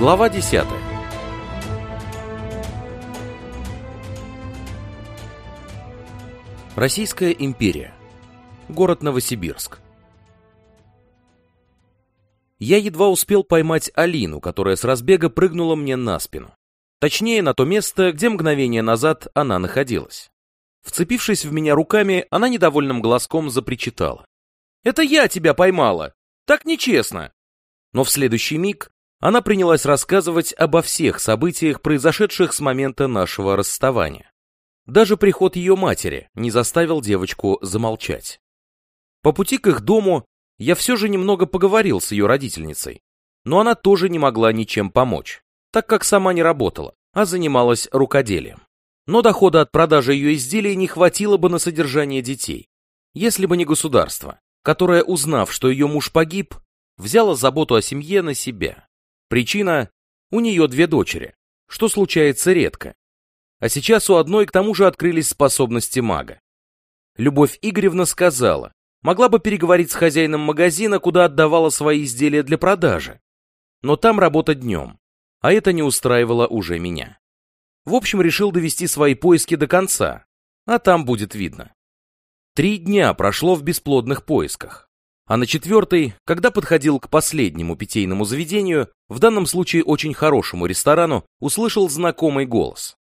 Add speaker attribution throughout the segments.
Speaker 1: Глава 10 Российская империя. Город Новосибирск. Я едва успел поймать Алину, которая с разбега прыгнула мне на спину. Точнее, на то место, где мгновение назад она находилась. Вцепившись в меня руками, она недовольным глазком запричитала. «Это я тебя поймала! Так нечестно!» Но в следующий миг она принялась рассказывать обо всех событиях, произошедших с момента нашего расставания. Даже приход ее матери не заставил девочку замолчать. По пути к их дому я все же немного поговорил с ее родительницей, но она тоже не могла ничем помочь, так как сама не работала, а занималась рукоделием. Но дохода от продажи ее изделий не хватило бы на содержание детей, если бы не государство, которое, узнав, что ее муж погиб, взяло заботу о семье на себя. Причина – у нее две дочери, что случается редко. А сейчас у одной к тому же открылись способности мага. Любовь Игоревна сказала, могла бы переговорить с хозяином магазина, куда отдавала свои изделия для продажи. Но там работа днем, а это не устраивало уже меня. В общем, решил довести свои поиски до конца, а там будет видно. Три дня прошло в бесплодных поисках. А на четвертый, когда подходил к последнему питейному заведению, в данном случае очень хорошему ресторану, услышал знакомый голос.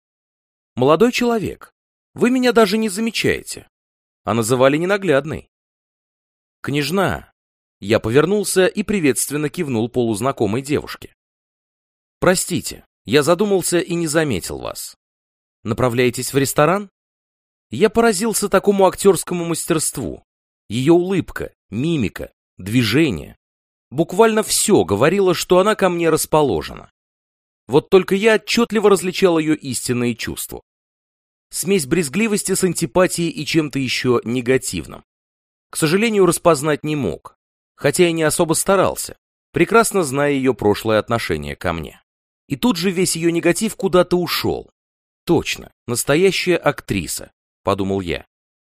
Speaker 1: «Молодой человек, вы меня даже не замечаете». А называли ненаглядной. «Княжна». Я повернулся и приветственно кивнул полузнакомой девушке. «Простите, я задумался и не заметил вас. Направляетесь в ресторан?» Я поразился такому актерскому мастерству. Ее улыбка, мимика, движение. Буквально все говорило, что она ко мне расположена. Вот только я отчетливо различал ее истинные чувства. Смесь брезгливости с антипатией и чем-то еще негативным. К сожалению, распознать не мог, хотя и не особо старался, прекрасно зная ее прошлое отношение ко мне. И тут же весь ее негатив куда-то ушел. Точно, настоящая актриса, подумал я.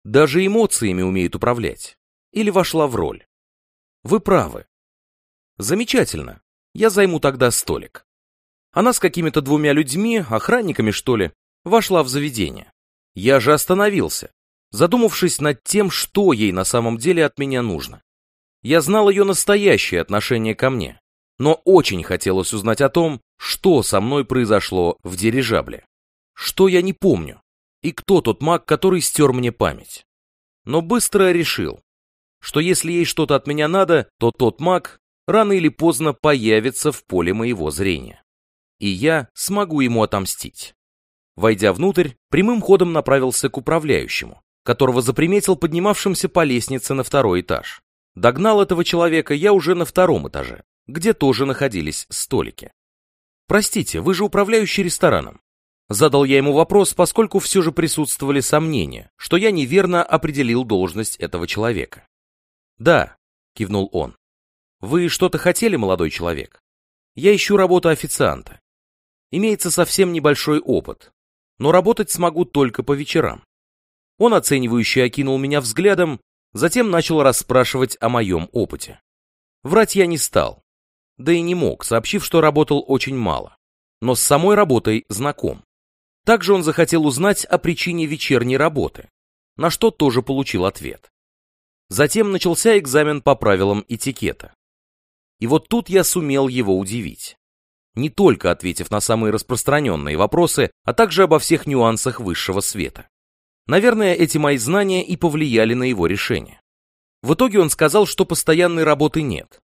Speaker 1: Даже эмоциями умеет управлять. Или вошла в роль. Вы правы. Замечательно. Я займу тогда столик. Она с какими-то двумя людьми, охранниками что ли, вошла в заведение. Я же остановился, задумавшись над тем, что ей на самом деле от меня нужно. Я знал ее настоящее отношение ко мне, но очень хотелось узнать о том, что со мной произошло в дирижабле. Что я не помню, и кто тот маг, который стер мне память. Но быстро решил, что если ей что-то от меня надо, то тот маг рано или поздно появится в поле моего зрения. И я смогу ему отомстить. Войдя внутрь, прямым ходом направился к управляющему, которого заприметил поднимавшимся по лестнице на второй этаж. Догнал этого человека я уже на втором этаже, где тоже находились столики. «Простите, вы же управляющий рестораном?» Задал я ему вопрос, поскольку все же присутствовали сомнения, что я неверно определил должность этого человека. «Да», — кивнул он. «Вы что-то хотели, молодой человек? Я ищу работу официанта. Имеется совсем небольшой опыт, но работать смогу только по вечерам». Он оценивающе окинул меня взглядом, затем начал расспрашивать о моем опыте. Врать я не стал, да и не мог, сообщив, что работал очень мало, но с самой работой знаком. Также он захотел узнать о причине вечерней работы, на что тоже получил ответ. Затем начался экзамен по правилам этикета. И вот тут я сумел его удивить. Не только ответив на самые распространенные вопросы, а также обо всех нюансах высшего света. Наверное, эти мои знания и повлияли на его решение. В итоге он сказал, что постоянной работы нет.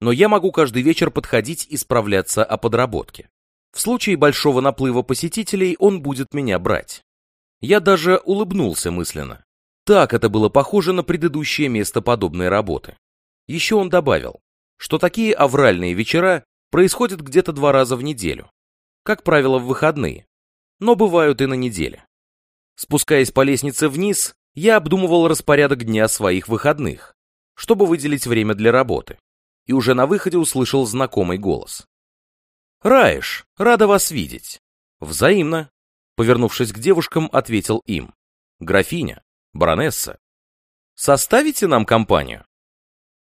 Speaker 1: Но я могу каждый вечер подходить и справляться о подработке. В случае большого наплыва посетителей он будет меня брать. Я даже улыбнулся мысленно. Так это было похоже на предыдущее место подобной работы. Еще он добавил, что такие авральные вечера происходят где-то два раза в неделю. Как правило, в выходные. Но бывают и на неделе. Спускаясь по лестнице вниз, я обдумывал распорядок дня своих выходных, чтобы выделить время для работы. И уже на выходе услышал знакомый голос. «Раиш, рада вас видеть». «Взаимно», — повернувшись к девушкам, ответил им. «Графиня, баронесса, составите нам компанию?»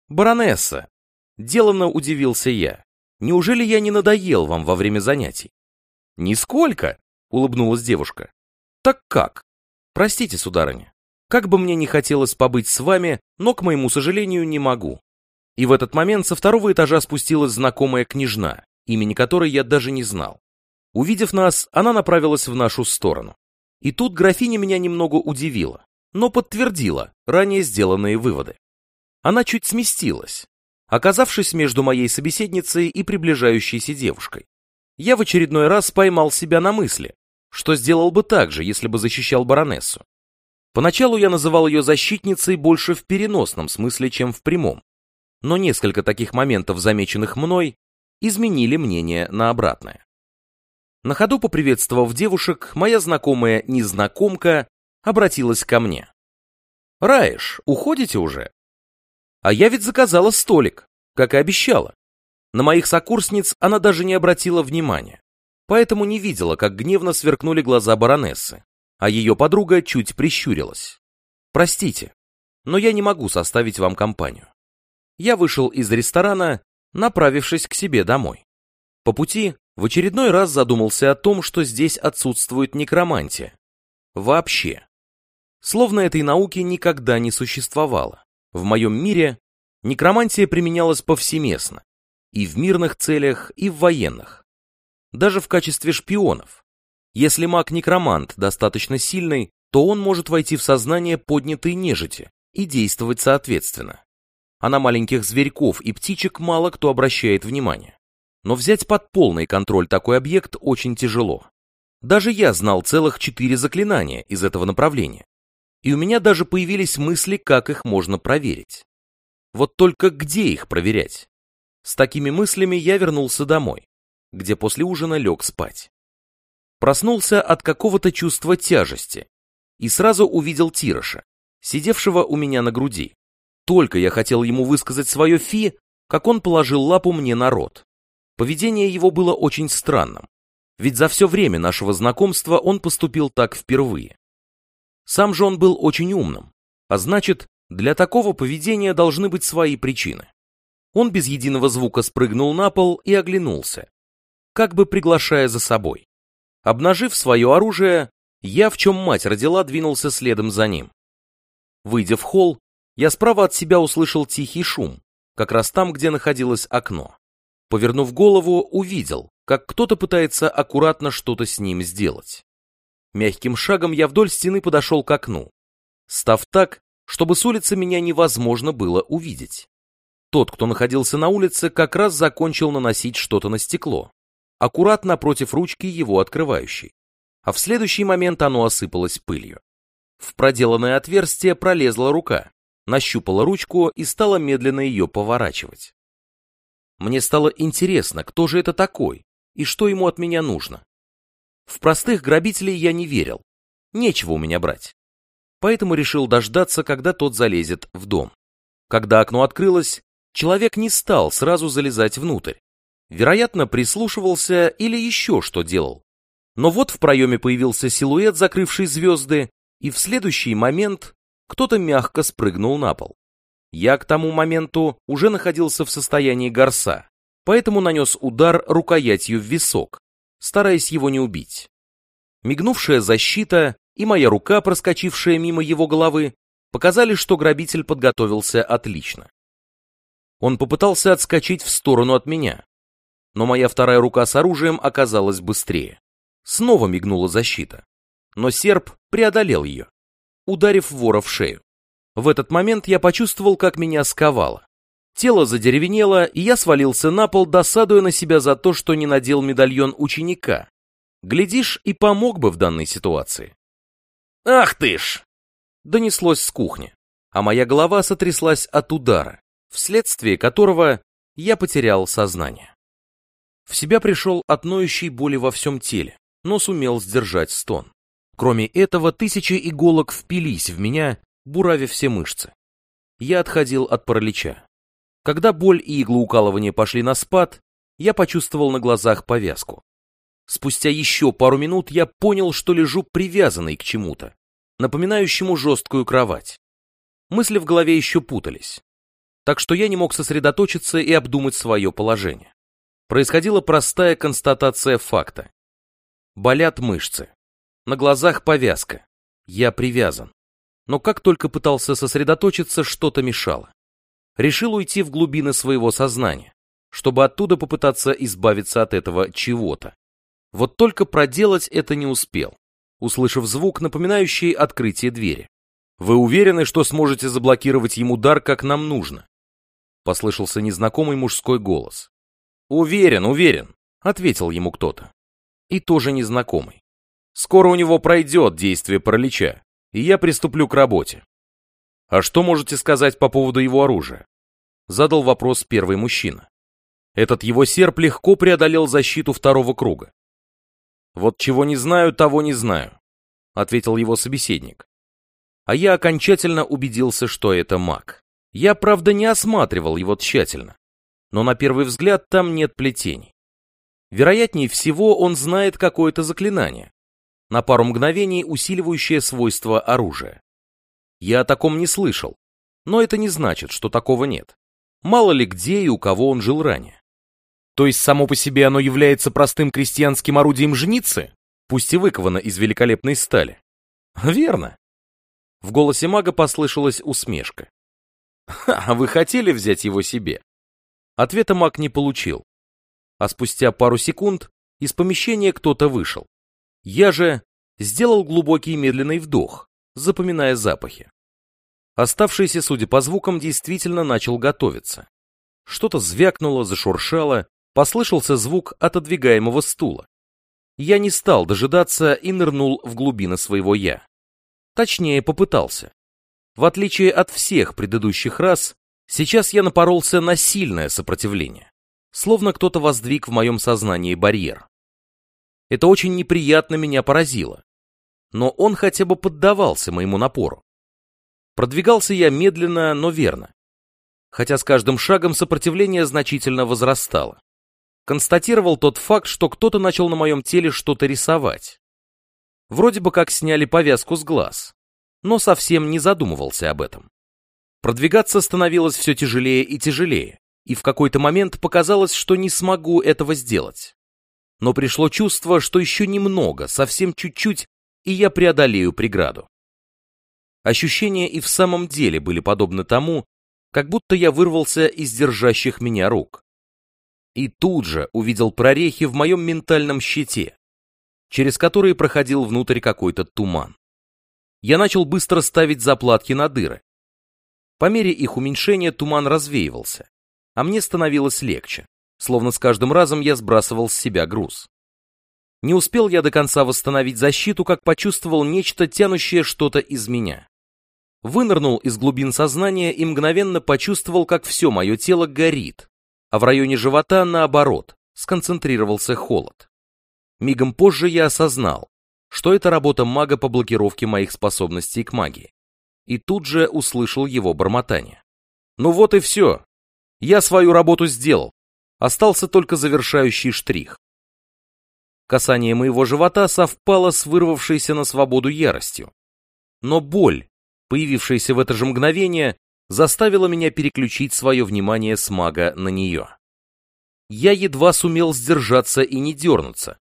Speaker 1: «Баронесса», — деланно удивился я. Неужели я не надоел вам во время занятий? Нисколько, улыбнулась девушка. Так как? Простите, сударыня. Как бы мне не хотелось побыть с вами, но, к моему сожалению, не могу. И в этот момент со второго этажа спустилась знакомая княжна, имени которой я даже не знал. Увидев нас, она направилась в нашу сторону. И тут графиня меня немного удивила, но подтвердила ранее сделанные выводы. Она чуть сместилась, оказавшись между моей собеседницей и приближающейся девушкой. Я в очередной раз поймал себя на мысли, что сделал бы так же, если бы защищал баронессу. Поначалу я называл ее защитницей больше в переносном смысле, чем в прямом. Но несколько таких моментов, замеченных мной, изменили мнение на обратное. На ходу поприветствовав девушек, моя знакомая незнакомка обратилась ко мне. «Раиш, уходите уже?» А я ведь заказала столик, как и обещала. На моих сокурсниц она даже не обратила внимания, поэтому не видела, как гневно сверкнули глаза баронессы, а ее подруга чуть прищурилась. «Простите, но я не могу составить вам компанию». Я вышел из ресторана, направившись к себе домой. По пути в очередной раз задумался о том, что здесь отсутствует некромантия. Вообще. Словно этой науки никогда не существовало. В моем мире некромантия применялась повсеместно. И в мирных целях, и в военных. Даже в качестве шпионов. Если маг-некромант достаточно сильный, то он может войти в сознание поднятой нежити и действовать соответственно. А на маленьких зверьков и птичек мало кто обращает внимание. Но взять под полный контроль такой объект очень тяжело. Даже я знал целых четыре заклинания из этого направления. И у меня даже появились мысли, как их можно проверить. Вот только где их проверять? С такими мыслями я вернулся домой, где после ужина лег спать. Проснулся от какого-то чувства тяжести и сразу увидел Тироша, сидевшего у меня на груди. Только я хотел ему высказать свое фи, как он положил лапу мне на рот. Поведение его было очень странным, ведь за все время нашего знакомства он поступил так впервые. Сам же он был очень умным, а значит, для такого поведения должны быть свои причины. Он без единого звука спрыгнул на пол и оглянулся, как бы приглашая за собой. Обнажив свое оружие, я, в чем мать родила, двинулся следом за ним. Выйдя в холл, я справа от себя услышал тихий шум, как раз там, где находилось окно. Повернув голову, увидел, как кто-то пытается аккуратно что-то с ним сделать. Мягким шагом я вдоль стены подошел к окну, став так, чтобы с улицы меня невозможно было увидеть. Тот, кто находился на улице, как раз закончил наносить что-то на стекло, аккуратно против ручки его открывающей, а в следующий момент оно осыпалось пылью. В проделанное отверстие пролезла рука, нащупала ручку и стала медленно ее поворачивать. Мне стало интересно, кто же это такой и что ему от меня нужно. В простых грабителей я не верил, нечего у меня брать. Поэтому решил дождаться, когда тот залезет в дом. Когда окно открылось, человек не стал сразу залезать внутрь. Вероятно, прислушивался или еще что делал. Но вот в проеме появился силуэт, закрывший звезды, и в следующий момент кто-то мягко спрыгнул на пол. Я к тому моменту уже находился в состоянии горса, поэтому нанес удар рукоятью в висок, стараясь его не убить. Мигнувшая защита и моя рука, проскочившая мимо его головы, показали, что грабитель подготовился отлично. Он попытался отскочить в сторону от меня, но моя вторая рука с оружием оказалась быстрее. Снова мигнула защита, но серп преодолел ее, ударив вора в шею. В этот момент я почувствовал, как меня сковало. Тело задеревенело, и я свалился на пол, досадуя на себя за то, что не надел медальон ученика. Глядишь, и помог бы в данной ситуации. «Ах ты ж!» Донеслось с кухни, а моя голова сотряслась от удара, вследствие которого я потерял сознание. В себя пришел от ноющей боли во всем теле, но сумел сдержать стон. Кроме этого, тысячи иголок впились в меня, буравя все мышцы. Я отходил от паралича. Когда боль и иглоукалывание пошли на спад, я почувствовал на глазах повязку. Спустя еще пару минут я понял, что лежу привязанный к чему-то, напоминающему жесткую кровать. Мысли в голове еще путались, так что я не мог сосредоточиться и обдумать свое положение. происходила простая констатация факта. Болят мышцы. На глазах повязка. Я привязан. Но как только пытался сосредоточиться, что-то мешало. Решил уйти в глубины своего сознания, чтобы оттуда попытаться избавиться от этого чего-то. Вот только проделать это не успел, услышав звук, напоминающий открытие двери. «Вы уверены, что сможете заблокировать ему дар, как нам нужно?» Послышался незнакомый мужской голос. «Уверен, уверен», — ответил ему кто-то. И тоже незнакомый. «Скоро у него пройдет действие паралича, и я приступлю к работе». «А что можете сказать по поводу его оружия?» Задал вопрос первый мужчина. Этот его серп легко преодолел защиту второго круга. «Вот чего не знаю, того не знаю», — ответил его собеседник. А я окончательно убедился, что это маг. Я, правда, не осматривал его тщательно, но на первый взгляд там нет плетений. Вероятнее всего, он знает какое-то заклинание, на пару мгновений усиливающее свойства оружия. Я о таком не слышал, но это не значит, что такого нет. Мало ли где и у кого он жил ранее. То есть само по себе оно является простым крестьянским орудием жницы, пусть и выковано из великолепной стали. Верно. В голосе мага послышалась усмешка. «А вы хотели взять его себе?» Ответа маг не получил. А спустя пару секунд из помещения кто-то вышел. Я же сделал глубокий медленный вдох, запоминая запахи. Оставшийся, судя по звукам, действительно начал готовиться. Что-то звякнуло, зашуршало, послышался звук отодвигаемого стула. Я не стал дожидаться и нырнул в глубины своего «я». Точнее, попытался. В отличие от всех предыдущих раз, сейчас я напоролся на сильное сопротивление, словно кто-то воздвиг в моем сознании барьер. Это очень неприятно меня поразило, но он хотя бы поддавался моему напору. Продвигался я медленно, но верно. Хотя с каждым шагом сопротивление значительно возрастало. Констатировал тот факт, что кто-то начал на моем теле что-то рисовать. Вроде бы как сняли повязку с глаз, но совсем не задумывался об этом. Продвигаться становилось все тяжелее и тяжелее, и в какой-то момент показалось, что не смогу этого сделать. Но пришло чувство, что еще немного, совсем чуть-чуть, и я преодолею преграду. Ощущения и в самом деле были подобны тому, как будто я вырвался из держащих меня рук. И тут же увидел прорехи в моем ментальном щите, через которые проходил внутрь какой-то туман. Я начал быстро ставить заплатки на дыры. По мере их уменьшения туман развеивался, а мне становилось легче, словно с каждым разом я сбрасывал с себя груз. Не успел я до конца восстановить защиту, как почувствовал нечто, тянущее что-то из меня вынырнул из глубин сознания и мгновенно почувствовал, как все мое тело горит, а в районе живота, наоборот, сконцентрировался холод. Мигом позже я осознал, что это работа мага по блокировке моих способностей к магии. И тут же услышал его бормотание. Ну вот и все. Я свою работу сделал. Остался только завершающий штрих. Касание моего живота совпало с вырвавшейся на свободу яростью. Но боль, появившаяся в это же мгновение, заставила меня переключить свое внимание с мага на нее. Я едва сумел сдержаться и не дернуться.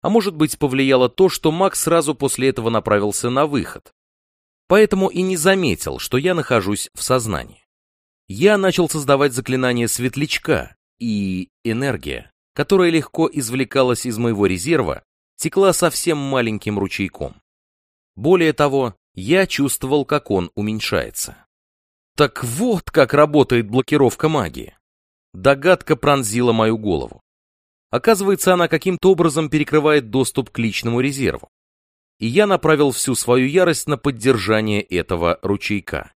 Speaker 1: А может быть, повлияло то, что маг сразу после этого направился на выход. Поэтому и не заметил, что я нахожусь в сознании. Я начал создавать заклинание светлячка, и энергия, которая легко извлекалась из моего резерва, текла совсем маленьким ручейком. Более того, я чувствовал, как он уменьшается. Так вот, как работает блокировка магии. Догадка пронзила мою голову. Оказывается, она каким-то образом перекрывает доступ к личному резерву. И я направил всю свою ярость на поддержание этого ручейка.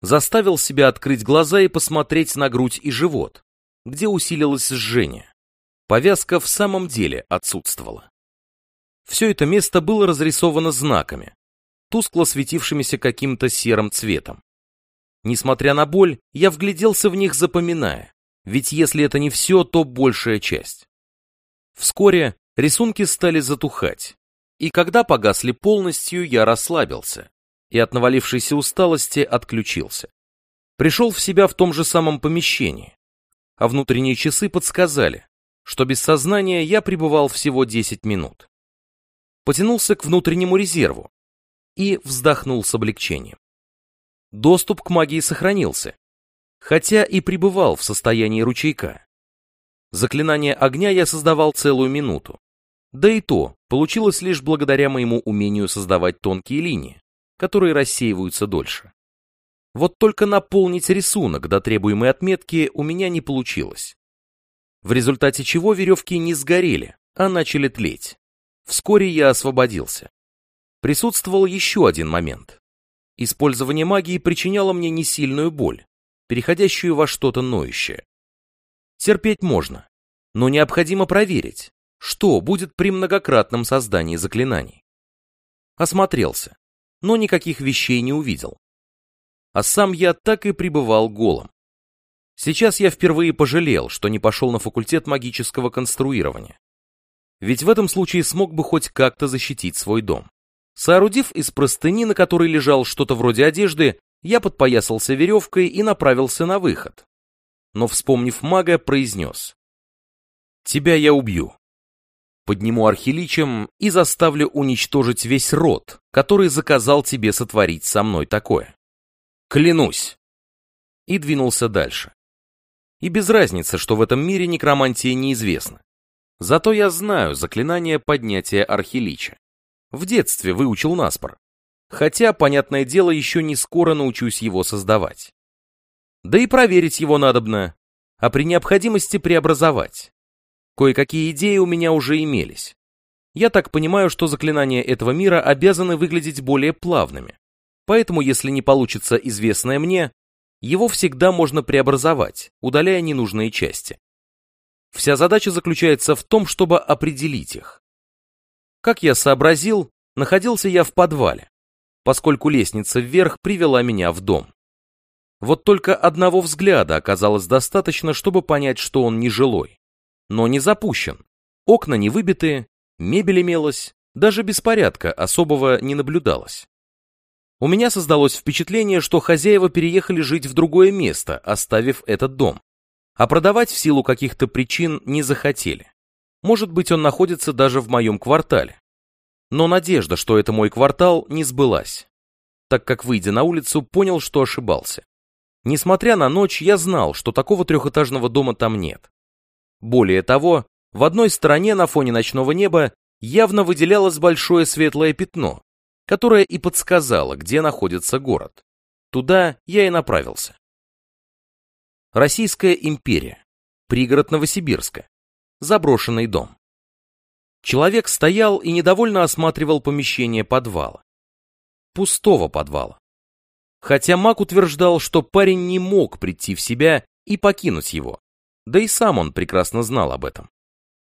Speaker 1: Заставил себя открыть глаза и посмотреть на грудь и живот, где усилилось жжение. Повязка в самом деле отсутствовала. Все это место было разрисовано знаками, тускло светившимися каким-то серым цветом. Несмотря на боль, я вгляделся в них, запоминая, ведь если это не все, то большая часть. Вскоре рисунки стали затухать, и когда погасли полностью, я расслабился и от навалившейся усталости отключился. Пришел в себя в том же самом помещении, а внутренние часы подсказали, что без сознания я пребывал всего 10 минут. Потянулся к внутреннему резерву и вздохнул с облегчением. Доступ к магии сохранился, хотя и пребывал в состоянии ручейка. Заклинание огня я создавал целую минуту. Да и то получилось лишь благодаря моему умению создавать тонкие линии, которые рассеиваются дольше. Вот только наполнить рисунок до требуемой отметки у меня не получилось. В результате чего веревки не сгорели, а начали тлеть. Вскоре я освободился. Присутствовал еще один момент. Использование магии причиняло мне несильную боль, переходящую во что-то ноющее. Терпеть можно, но необходимо проверить, что будет при многократном создании заклинаний. Осмотрелся, но никаких вещей не увидел. А сам я так и пребывал голым. Сейчас я впервые пожалел, что не пошел на факультет магического конструирования. Ведь в этом случае смог бы хоть как-то защитить свой дом. Соорудив из простыни, на которой лежал что-то вроде одежды, я подпоясался веревкой и направился на выход. Но, вспомнив мага, произнес. «Тебя я убью. Подниму архиличем и заставлю уничтожить весь род, который заказал тебе сотворить со мной такое. Клянусь!» И двинулся дальше. И без разницы, что в этом мире некромантия неизвестна. Зато я знаю заклинание поднятия архилича. В детстве выучил наспор. Хотя, понятное дело, еще не скоро научусь его создавать. Да и проверить его надобно, а при необходимости преобразовать. Кое-какие идеи у меня уже имелись. Я так понимаю, что заклинания этого мира обязаны выглядеть более плавными. Поэтому, если не получится известное мне, его всегда можно преобразовать, удаляя ненужные части. Вся задача заключается в том, чтобы определить их. Как я сообразил, находился я в подвале, поскольку лестница вверх привела меня в дом. Вот только одного взгляда оказалось достаточно, чтобы понять, что он не жилой, но не запущен. Окна не выбиты, мебель имелась, даже беспорядка особого не наблюдалось. У меня создалось впечатление, что хозяева переехали жить в другое место, оставив этот дом. А продавать в силу каких-то причин не захотели. Может быть, он находится даже в моем квартале. Но надежда, что это мой квартал, не сбылась, так как, выйдя на улицу, понял, что ошибался. Несмотря на ночь, я знал, что такого трехэтажного дома там нет. Более того, в одной стороне на фоне ночного неба явно выделялось большое светлое пятно, которое и подсказало, где находится город. Туда я и направился. Российская империя. Пригород Новосибирска. Заброшенный дом. Человек стоял и недовольно осматривал помещение подвала. Пустого подвала. Хотя маг утверждал, что парень не мог прийти в себя и покинуть его. Да и сам он прекрасно знал об этом.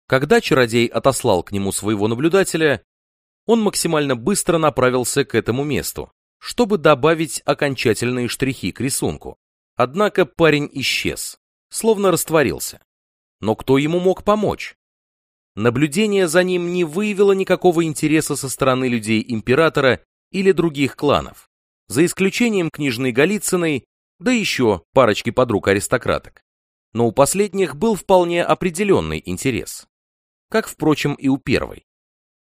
Speaker 1: Когда чародей отослал к нему своего наблюдателя, он максимально быстро направился к этому месту, чтобы добавить окончательные штрихи к рисунку. Однако парень исчез, словно растворился. Но кто ему мог помочь? Наблюдение за ним не выявило никакого интереса со стороны людей императора или других кланов, за исключением княжны Голицыной, да еще парочки подруг-аристократок. Но у последних был вполне определенный интерес. Как, впрочем, и у первой.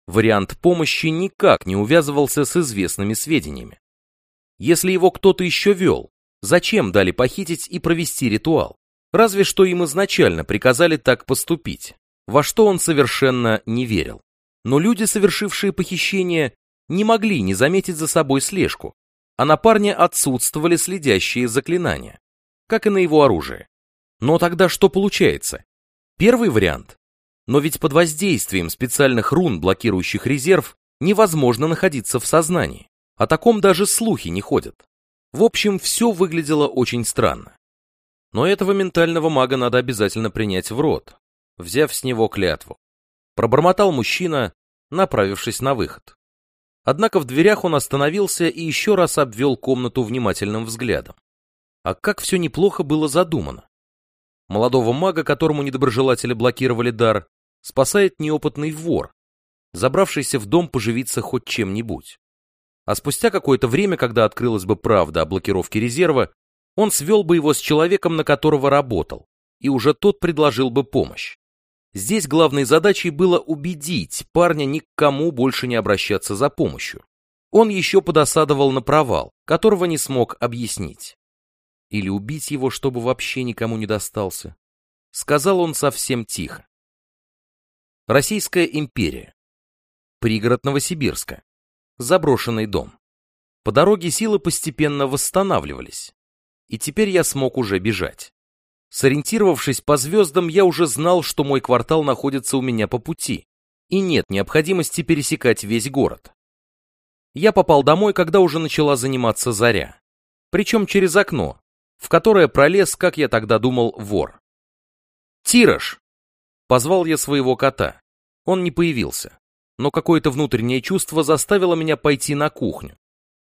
Speaker 1: Вариант помощи никак не увязывался с известными сведениями. Если его кто-то еще вел, зачем дали похитить и провести ритуал? Разве что им изначально приказали так поступить, во что он совершенно не верил. Но люди, совершившие похищение, не могли не заметить за собой слежку, а на парне отсутствовали следящие заклинания, как и на его оружие. Но тогда что получается? Первый вариант. Но ведь под воздействием специальных рун, блокирующих резерв, невозможно находиться в сознании. О таком даже слухи не ходят. В общем, все выглядело очень странно. Но этого ментального мага надо обязательно принять в рот, взяв с него клятву. Пробормотал мужчина, направившись на выход. Однако в дверях он остановился и еще раз обвел комнату внимательным взглядом. А как все неплохо было задумано. Молодого мага, которому недоброжелатели блокировали дар, спасает неопытный вор, забравшийся в дом поживиться хоть чем-нибудь. А спустя какое-то время, когда открылась бы правда о блокировке резерва, он свел бы его с человеком, на которого работал, и уже тот предложил бы помощь. Здесь главной задачей было убедить парня ни к кому больше не обращаться за помощью. Он еще подосадовал на провал, которого не смог объяснить. Или убить его, чтобы вообще никому не достался. Сказал он совсем тихо. Российская империя. Пригород Новосибирска. Заброшенный дом. По дороге силы постепенно восстанавливались. И теперь я смог уже бежать. Сориентировавшись по звездам, я уже знал, что мой квартал находится у меня по пути, и нет необходимости пересекать весь город. Я попал домой, когда уже начала заниматься заря. Причем через окно, в которое пролез, как я тогда думал, вор. «Тираж!» Позвал я своего кота. Он не появился. Но какое-то внутреннее чувство заставило меня пойти на кухню.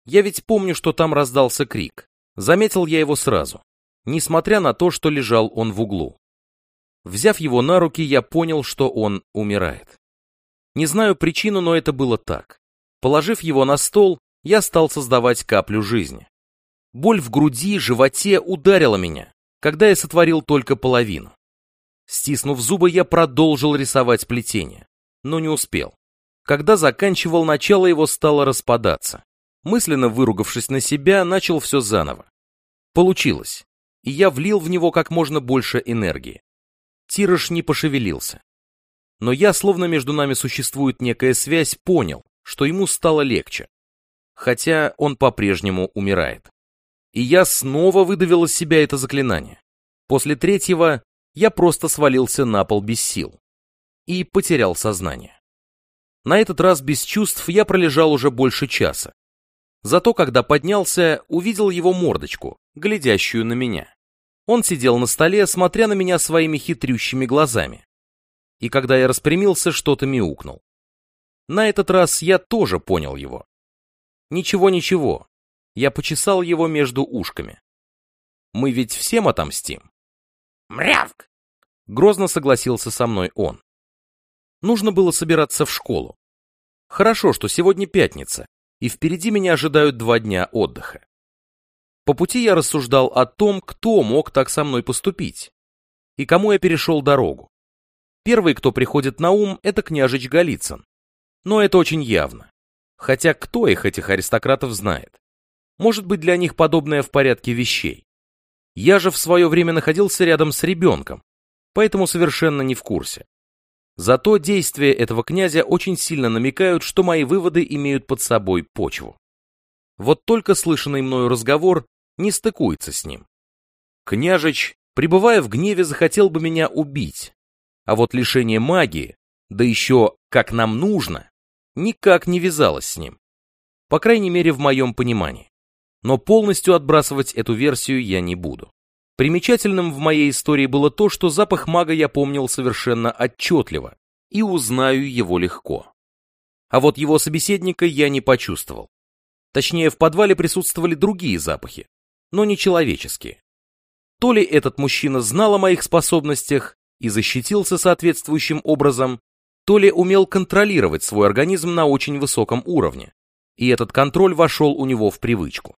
Speaker 1: Я ведь помню, что там раздался крик. Заметил я его сразу несмотря на то, что лежал он в углу. Взяв его на руки, я понял, что он умирает. Не знаю причину, но это было так. Положив его на стол, я стал создавать каплю жизни. Боль в груди, животе ударила меня, когда я сотворил только половину. Стиснув зубы, я продолжил рисовать плетение, но не успел. Когда заканчивал, начало его стало распадаться. Мысленно выругавшись на себя, начал все заново. Получилось и я влил в него как можно больше энергии. Тираж не пошевелился. Но я, словно между нами существует некая связь, понял, что ему стало легче. Хотя он по-прежнему умирает. И я снова выдавил из себя это заклинание. После третьего я просто свалился на пол без сил. И потерял сознание. На этот раз без чувств я пролежал уже больше часа. Зато когда поднялся, увидел его мордочку, глядящую на меня. Он сидел на столе, смотря на меня своими хитрющими глазами. И когда я распрямился, что-то мяукнул. На этот раз я тоже понял его. Ничего-ничего, я почесал его между ушками. Мы ведь всем отомстим.
Speaker 2: Мрявк!
Speaker 1: Грозно согласился со мной он. Нужно было собираться в школу. Хорошо, что сегодня пятница, и впереди меня ожидают два дня отдыха. По пути я рассуждал о том, кто мог так со мной поступить, и кому я перешел дорогу. Первый, кто приходит на ум, это княжич Голицын. Но это очень явно. Хотя кто их, этих аристократов, знает? Может быть, для них подобное в порядке вещей. Я же в свое время находился рядом с ребенком, поэтому совершенно не в курсе. Зато действия этого князя очень сильно намекают, что мои выводы имеют под собой почву. Вот только слышанный мною разговор не стыкуется с ним. Княжич, пребывая в гневе, захотел бы меня убить, а вот лишение магии, да еще как нам нужно, никак не вязалось с ним. По крайней мере, в моем понимании. Но полностью отбрасывать эту версию я не буду. Примечательным в моей истории было то, что запах мага я помнил совершенно отчетливо и узнаю его легко. А вот его собеседника я не почувствовал. Точнее, в подвале присутствовали другие запахи, но не человеческие. То ли этот мужчина знал о моих способностях и защитился соответствующим образом, то ли умел контролировать свой организм на очень высоком уровне, и этот контроль вошел у него в привычку.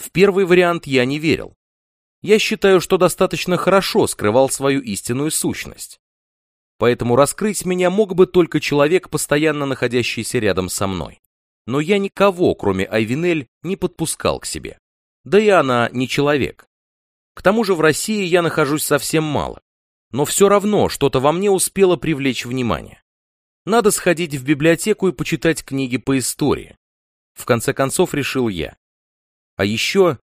Speaker 1: В первый вариант я не верил. Я считаю, что достаточно хорошо скрывал свою истинную сущность. Поэтому раскрыть меня мог бы только человек, постоянно находящийся рядом со мной. Но я никого, кроме Айвинель, не подпускал к себе. Да и она не человек. К тому же в России я нахожусь совсем мало. Но все равно что-то во мне успело привлечь внимание. Надо сходить в библиотеку и почитать книги по истории. В конце концов решил я. А еще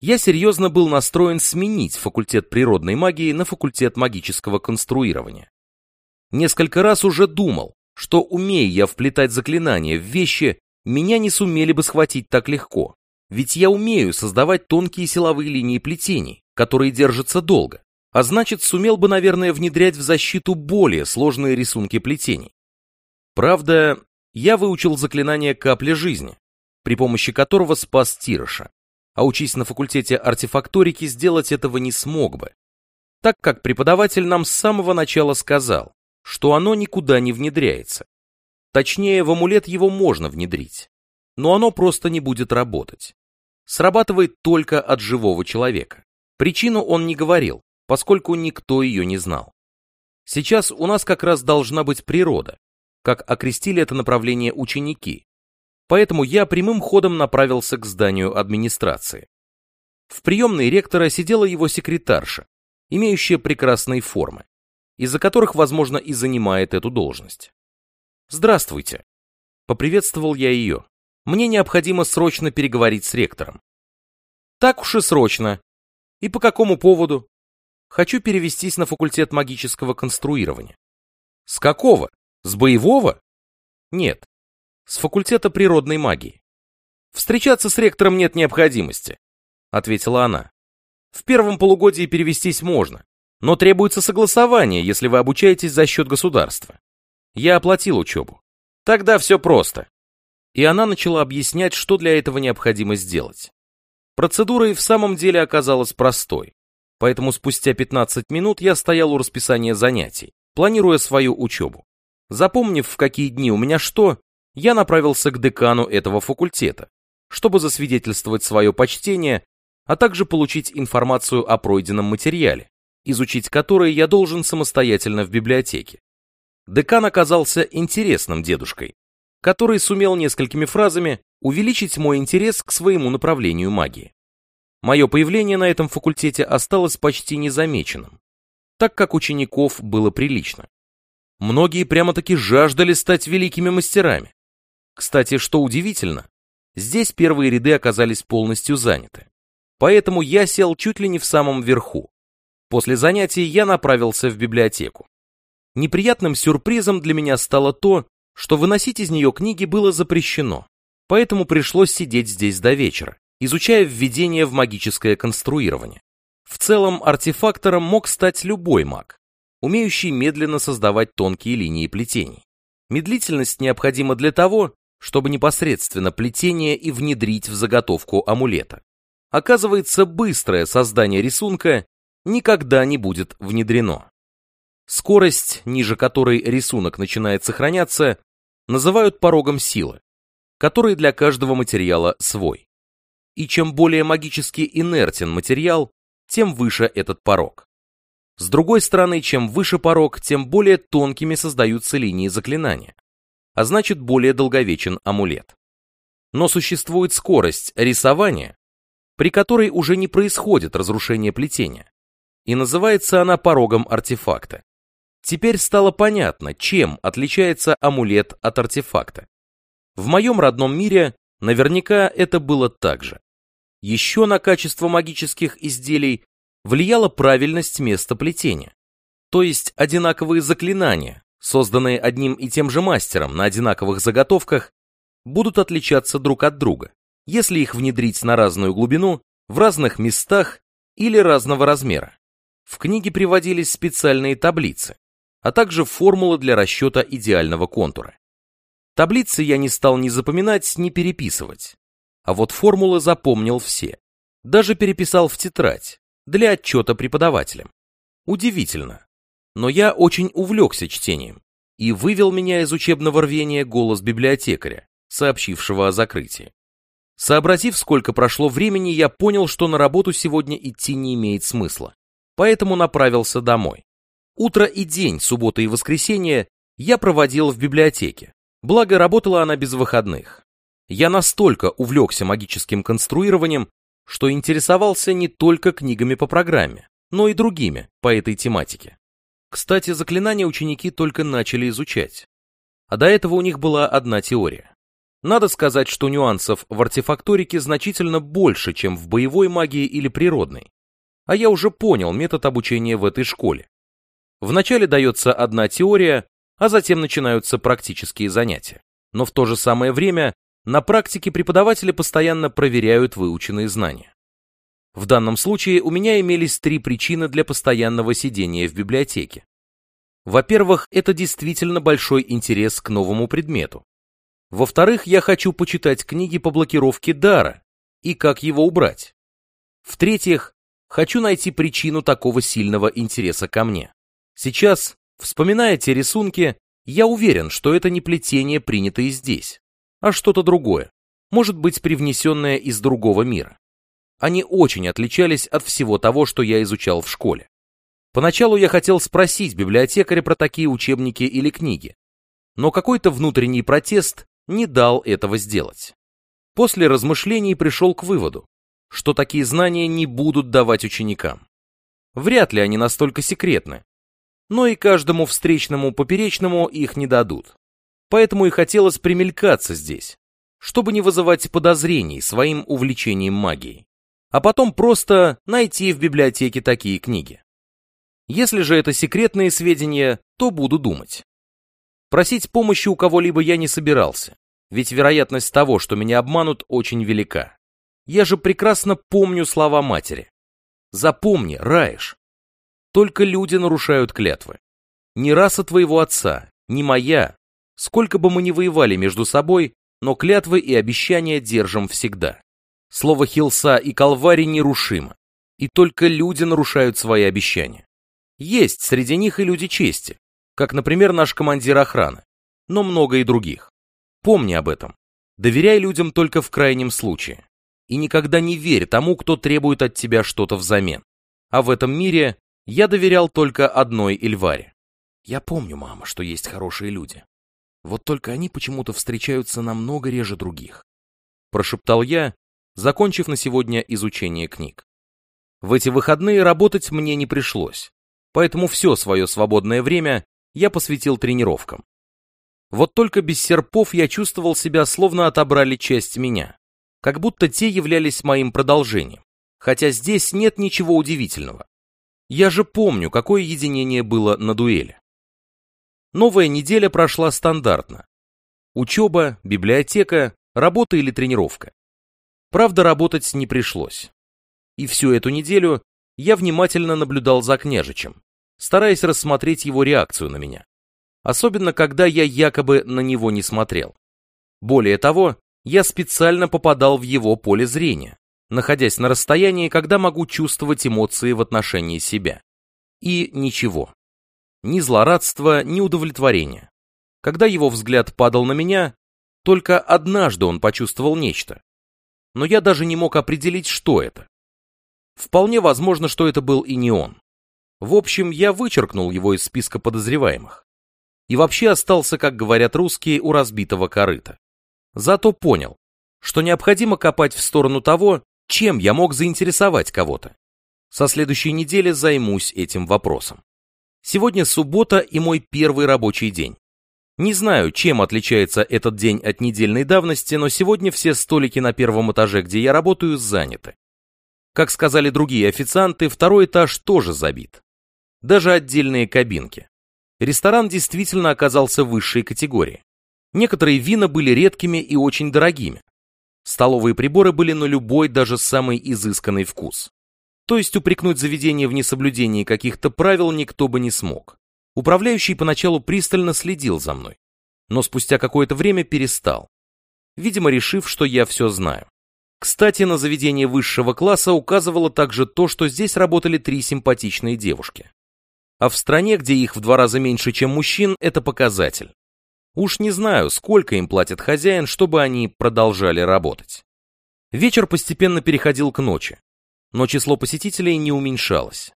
Speaker 1: я серьезно был настроен сменить факультет природной магии на факультет магического конструирования. Несколько раз уже думал, что умея я вплетать заклинания в вещи, меня не сумели бы схватить так легко. Ведь я умею создавать тонкие силовые линии плетений, которые держатся долго, а значит сумел бы, наверное, внедрять в защиту более сложные рисунки плетений. Правда, я выучил заклинание капли жизни, при помощи которого спас Тироша, а учись на факультете артефакторики сделать этого не смог бы, так как преподаватель нам с самого начала сказал, что оно никуда не внедряется. Точнее, в амулет его можно внедрить, но оно просто не будет работать. Срабатывает только от живого человека. Причину он не говорил, поскольку никто ее не знал. Сейчас у нас как раз должна быть природа, как окрестили это направление ученики, поэтому я прямым ходом направился к зданию администрации. В приемной ректора сидела его секретарша, имеющая прекрасные формы, из-за которых, возможно, и занимает эту должность. «Здравствуйте», — поприветствовал я ее. «Мне необходимо срочно переговорить с ректором». «Так уж и срочно. И по какому поводу?» Хочу перевестись на факультет магического конструирования. С какого? С боевого? Нет. С факультета природной магии. Встречаться с ректором нет необходимости, ответила она. В первом полугодии перевестись можно, но требуется согласование, если вы обучаетесь за счет государства. Я оплатил учебу. Тогда все просто. И она начала объяснять, что для этого необходимо сделать. Процедура и в самом деле оказалась простой поэтому спустя 15 минут я стоял у расписания занятий, планируя свою учебу. Запомнив, в какие дни у меня что, я направился к декану этого факультета, чтобы засвидетельствовать свое почтение, а также получить информацию о пройденном материале, изучить который я должен самостоятельно в библиотеке. Декан оказался интересным дедушкой, который сумел несколькими фразами увеличить мой интерес к своему направлению магии. Мое появление на этом факультете осталось почти незамеченным, так как учеников было прилично. Многие прямо-таки жаждали стать великими мастерами. Кстати, что удивительно, здесь первые ряды оказались полностью заняты. Поэтому я сел чуть ли не в самом верху. После занятий я направился в библиотеку. Неприятным сюрпризом для меня стало то, что выносить из нее книги было запрещено, поэтому пришлось сидеть здесь до вечера изучая введение в магическое конструирование. В целом, артефактором мог стать любой маг, умеющий медленно создавать тонкие линии плетений. Медлительность необходима для того, чтобы непосредственно плетение и внедрить в заготовку амулета. Оказывается, быстрое создание рисунка никогда не будет внедрено. Скорость, ниже которой рисунок начинает сохраняться, называют порогом силы, который для каждого материала свой и чем более магически инертен материал, тем выше этот порог. С другой стороны, чем выше порог, тем более тонкими создаются линии заклинания, а значит более долговечен амулет. Но существует скорость рисования, при которой уже не происходит разрушение плетения, и называется она порогом артефакта. Теперь стало понятно, чем отличается амулет от артефакта. В моем родном мире наверняка это было так же. Еще на качество магических изделий влияла правильность места плетения. То есть одинаковые заклинания, созданные одним и тем же мастером на одинаковых заготовках, будут отличаться друг от друга, если их внедрить на разную глубину, в разных местах или разного размера. В книге приводились специальные таблицы, а также формулы для расчета идеального контура. Таблицы я не стал ни запоминать, ни переписывать а вот формулы запомнил все. Даже переписал в тетрадь, для отчета преподавателям. Удивительно. Но я очень увлекся чтением, и вывел меня из учебного рвения голос библиотекаря, сообщившего о закрытии. Сообразив, сколько прошло времени, я понял, что на работу сегодня идти не имеет смысла, поэтому направился домой. Утро и день, суббота и воскресенье я проводил в библиотеке, благо работала она без выходных. Я настолько увлекся магическим конструированием, что интересовался не только книгами по программе, но и другими по этой тематике. Кстати, заклинания ученики только начали изучать. А до этого у них была одна теория. Надо сказать, что нюансов в артефакторике значительно больше, чем в боевой магии или природной. А я уже понял метод обучения в этой школе. Вначале дается одна теория, а затем начинаются практические занятия. Но в то же самое время на практике преподаватели постоянно проверяют выученные знания. В данном случае у меня имелись три причины для постоянного сидения в библиотеке. Во-первых, это действительно большой интерес к новому предмету. Во-вторых, я хочу почитать книги по блокировке дара и как его убрать. В-третьих, хочу найти причину такого сильного интереса ко мне. Сейчас, вспоминая те рисунки, я уверен, что это не плетение, принятое здесь а что-то другое, может быть привнесенное из другого мира. Они очень отличались от всего того, что я изучал в школе. Поначалу я хотел спросить библиотекаря про такие учебники или книги, но какой-то внутренний протест не дал этого сделать. После размышлений пришел к выводу, что такие знания не будут давать ученикам. Вряд ли они настолько секретны, но и каждому встречному поперечному их не дадут. Поэтому и хотелось примелькаться здесь, чтобы не вызывать подозрений своим увлечением магией, а потом просто найти в библиотеке такие книги. Если же это секретные сведения, то буду думать. Просить помощи у кого-либо я не собирался, ведь вероятность того, что меня обманут, очень велика. Я же прекрасно помню слова матери. Запомни, Раиш, только люди нарушают клятвы. Ни раса твоего отца, ни моя, сколько бы мы ни воевали между собой, но клятвы и обещания держим всегда. Слово Хилса и Калвари нерушимо, и только люди нарушают свои обещания. Есть среди них и люди чести, как, например, наш командир охраны, но много и других. Помни об этом. Доверяй людям только в крайнем случае. И никогда не верь тому, кто требует от тебя что-то взамен. А в этом мире я доверял только одной Эльваре. Я помню, мама, что есть хорошие люди. Вот только они почему-то встречаются намного реже других. Прошептал я, закончив на сегодня изучение книг. В эти выходные работать мне не пришлось, поэтому все свое свободное время я посвятил тренировкам. Вот только без серпов я чувствовал себя, словно отобрали часть меня, как будто те являлись моим продолжением, хотя здесь нет ничего удивительного. Я же помню, какое единение было на дуэли. Новая неделя прошла стандартно. Учеба, библиотека, работа или тренировка. Правда, работать не пришлось. И всю эту неделю я внимательно наблюдал за княжичем, стараясь рассмотреть его реакцию на меня. Особенно, когда я якобы на него не смотрел. Более того, я специально попадал в его поле зрения, находясь на расстоянии, когда могу чувствовать эмоции в отношении себя. И ничего. Ни злорадства, ни удовлетворения. Когда его взгляд падал на меня, только однажды он почувствовал нечто. Но я даже не мог определить, что это. Вполне возможно, что это был и не он. В общем, я вычеркнул его из списка подозреваемых. И вообще остался, как говорят русские, у разбитого корыта. Зато понял, что необходимо копать в сторону того, чем я мог заинтересовать кого-то. Со следующей недели займусь этим вопросом. Сегодня суббота и мой первый рабочий день. Не знаю, чем отличается этот день от недельной давности, но сегодня все столики на первом этаже, где я работаю, заняты. Как сказали другие официанты, второй этаж тоже забит даже отдельные кабинки. Ресторан действительно оказался высшей категории. Некоторые вина были редкими и очень дорогими. Столовые приборы были на любой, даже самый изысканный вкус. То есть упрекнуть заведение в несоблюдении каких-то правил никто бы не смог. Управляющий поначалу пристально следил за мной, но спустя какое-то время перестал, видимо, решив, что я все знаю. Кстати, на заведение высшего класса указывало также то, что здесь работали три симпатичные девушки. А в стране, где их в два раза меньше, чем мужчин, это показатель. Уж не знаю, сколько им платит хозяин, чтобы они продолжали работать. Вечер постепенно переходил к ночи, но число посетителей не уменьшалось.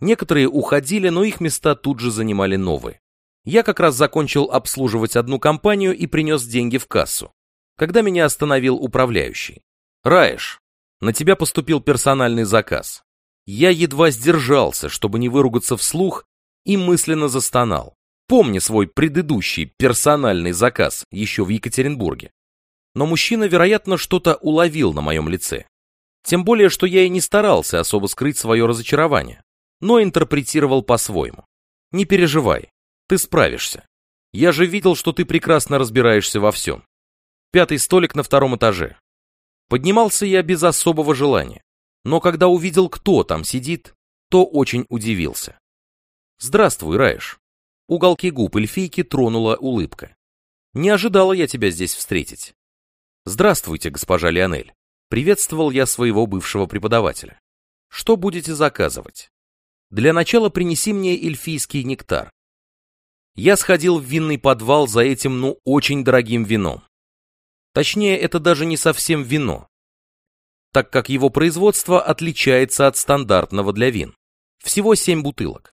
Speaker 1: Некоторые уходили, но их места тут же занимали новые. Я как раз закончил обслуживать одну компанию и принес деньги в кассу, когда меня остановил управляющий. «Раиш, на тебя поступил персональный заказ. Я едва сдержался, чтобы не выругаться вслух, и мысленно застонал, помня свой предыдущий персональный заказ еще в Екатеринбурге. Но мужчина, вероятно, что-то уловил на моем лице. Тем более, что я и не старался особо скрыть свое разочарование, но интерпретировал по-своему. Не переживай, ты справишься. Я же видел, что ты прекрасно разбираешься во всем. Пятый столик на втором этаже. Поднимался я без особого желания но когда увидел, кто там сидит, то очень удивился. «Здравствуй, Раиш». Уголки губ эльфийки тронула улыбка. «Не ожидала я тебя здесь встретить». «Здравствуйте, госпожа Лионель». Приветствовал я своего бывшего преподавателя. «Что будете заказывать?» «Для начала принеси мне эльфийский нектар». Я сходил в винный подвал за этим, ну, очень дорогим вином. Точнее, это даже не совсем вино, так как его производство отличается от стандартного для вин. Всего семь бутылок.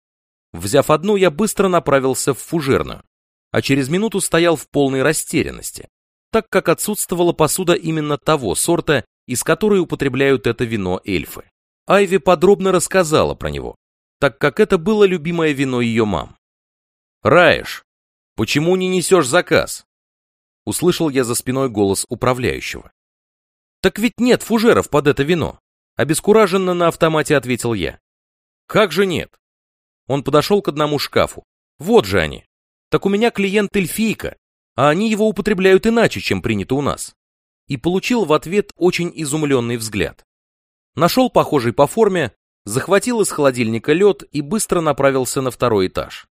Speaker 1: Взяв одну, я быстро направился в фужерную, а через минуту стоял в полной растерянности, так как отсутствовала посуда именно того сорта, из которой употребляют это вино эльфы. Айви подробно рассказала про него, так как это было любимое вино ее мам. «Раеш, почему не несешь заказ?» Услышал я за спиной голос управляющего. «Так ведь нет фужеров под это вино!» Обескураженно на автомате ответил я. «Как же нет?» Он подошел к одному шкафу. «Вот же они! Так у меня клиент эльфийка, а они его употребляют иначе, чем принято у нас». И получил в ответ очень изумленный взгляд. Нашел похожий по форме, захватил из холодильника лед и быстро направился на второй этаж.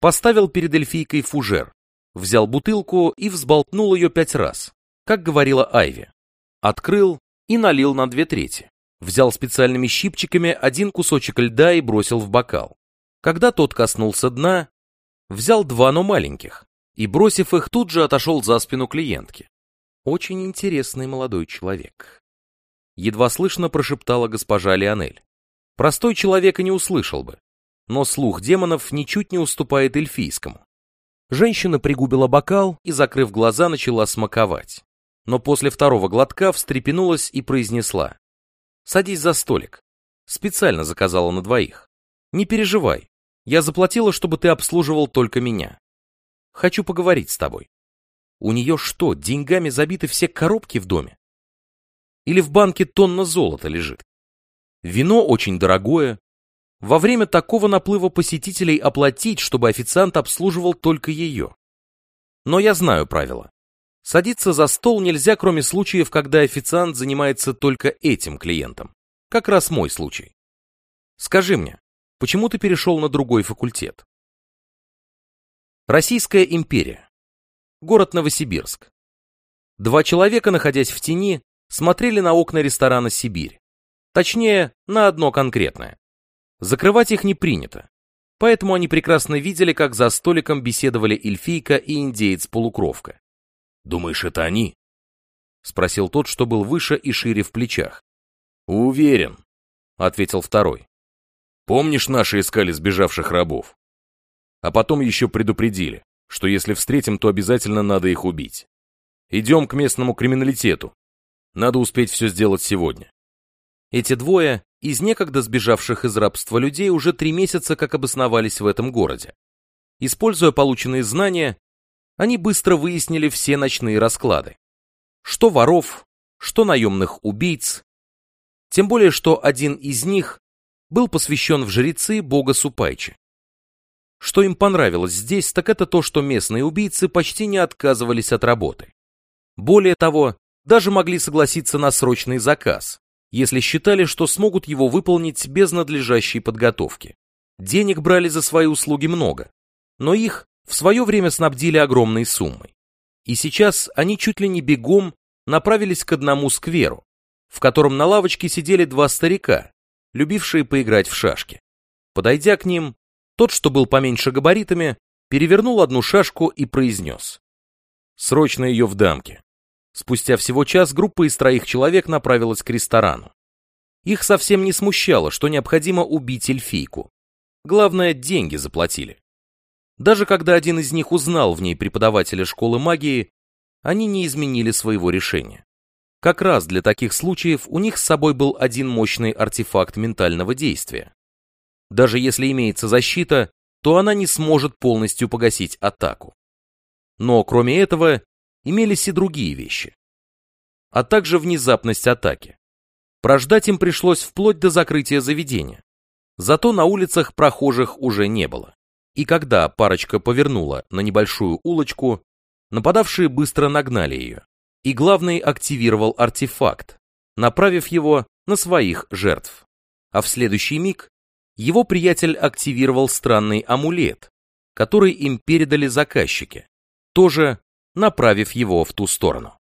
Speaker 1: Поставил перед эльфийкой фужер, взял бутылку и взболтнул ее пять раз, как говорила Айви. Открыл и налил на две трети. Взял специальными щипчиками один кусочек льда и бросил в бокал. Когда тот коснулся дна, взял два, но маленьких, и, бросив их, тут же отошел за спину клиентки. Очень интересный молодой человек. Едва слышно прошептала госпожа Леонель. Простой человек и не услышал бы, но слух демонов ничуть не уступает эльфийскому. Женщина пригубила бокал и, закрыв глаза, начала смаковать. Но после второго глотка встрепенулась и произнесла. «Садись за столик. Специально заказала на двоих. Не переживай, я заплатила, чтобы ты обслуживал только меня. Хочу поговорить с тобой. У нее что, деньгами забиты все коробки в доме? Или в банке тонна золота лежит? Вино очень дорогое, во время такого наплыва посетителей оплатить, чтобы официант обслуживал только ее. Но я знаю правила. Садиться за стол нельзя, кроме случаев, когда официант занимается только этим клиентом. Как раз мой случай. Скажи мне, почему ты перешел на другой факультет? Российская империя. Город Новосибирск. Два человека, находясь в тени, смотрели на окна ресторана «Сибирь». Точнее, на одно конкретное. Закрывать их не принято. Поэтому они прекрасно видели, как за столиком беседовали эльфийка и индеец-полукровка. «Думаешь, это они?» — спросил тот, что был выше и шире в плечах. «Уверен», — ответил второй. «Помнишь, наши искали сбежавших рабов? А потом еще предупредили, что если встретим, то обязательно надо их убить. Идем к местному криминалитету. Надо успеть все сделать сегодня». Эти двое из некогда сбежавших из рабства людей уже три месяца как обосновались в этом городе. Используя полученные знания, они быстро выяснили все ночные расклады. Что воров, что наемных убийц. Тем более, что один из них был посвящен в жрецы бога Супайчи. Что им понравилось здесь, так это то, что местные убийцы почти не отказывались от работы. Более того, даже могли согласиться на срочный заказ, если считали, что смогут его выполнить без надлежащей подготовки. Денег брали за свои услуги много, но их в свое время снабдили огромной суммой. И сейчас они чуть ли не бегом направились к одному скверу, в котором на лавочке сидели два старика, любившие поиграть в шашки. Подойдя к ним, тот, что был поменьше габаритами, перевернул одну шашку и произнес. «Срочно ее в дамке. Спустя всего час группа из троих человек направилась к ресторану. Их совсем не смущало, что необходимо убить эльфийку. Главное, деньги заплатили. Даже когда один из них узнал в ней преподавателя школы магии, они не изменили своего решения. Как раз для таких случаев у них с собой был один мощный артефакт ментального действия. Даже если имеется защита, то она не сможет полностью погасить атаку. Но кроме этого, имелись и другие вещи. А также внезапность атаки. Прождать им пришлось вплоть до закрытия заведения. Зато на улицах прохожих уже не было. И когда парочка повернула на небольшую улочку, нападавшие быстро нагнали ее. И главный активировал артефакт, направив его на своих жертв. А в следующий миг его приятель активировал странный амулет, который им передали заказчики, тоже направив его в ту сторону.